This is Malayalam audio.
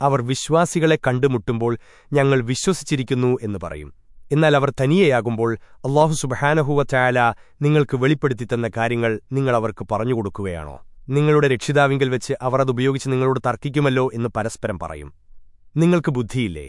അവർ വിശ്വാസികളെ കണ്ടുമുട്ടുമ്പോൾ ഞങ്ങൾ വിശ്വസിച്ചിരിക്കുന്നു എന്ന് പറയും. എന്നാൽ അവർ തനിയെയാകുമ്പോൾ അള്ളാഹു സുബഹാനഹുവ ചായാല നിങ്ങൾക്ക് വെളിപ്പെടുത്തിത്തന്ന കാര്യങ്ങൾ നിങ്ങൾ അവർക്ക് പറഞ്ഞുകൊടുക്കുകയാണോ നിങ്ങളുടെ രക്ഷിതാവിങ്കിൽ വെച്ച് അവർ അതുപയോഗിച്ച് നിങ്ങളോട് തർക്കിക്കുമല്ലോ എന്ന് പരസ്പരം പറയും. നിങ്ങൾക്ക് ബുദ്ധിയില്ലേ?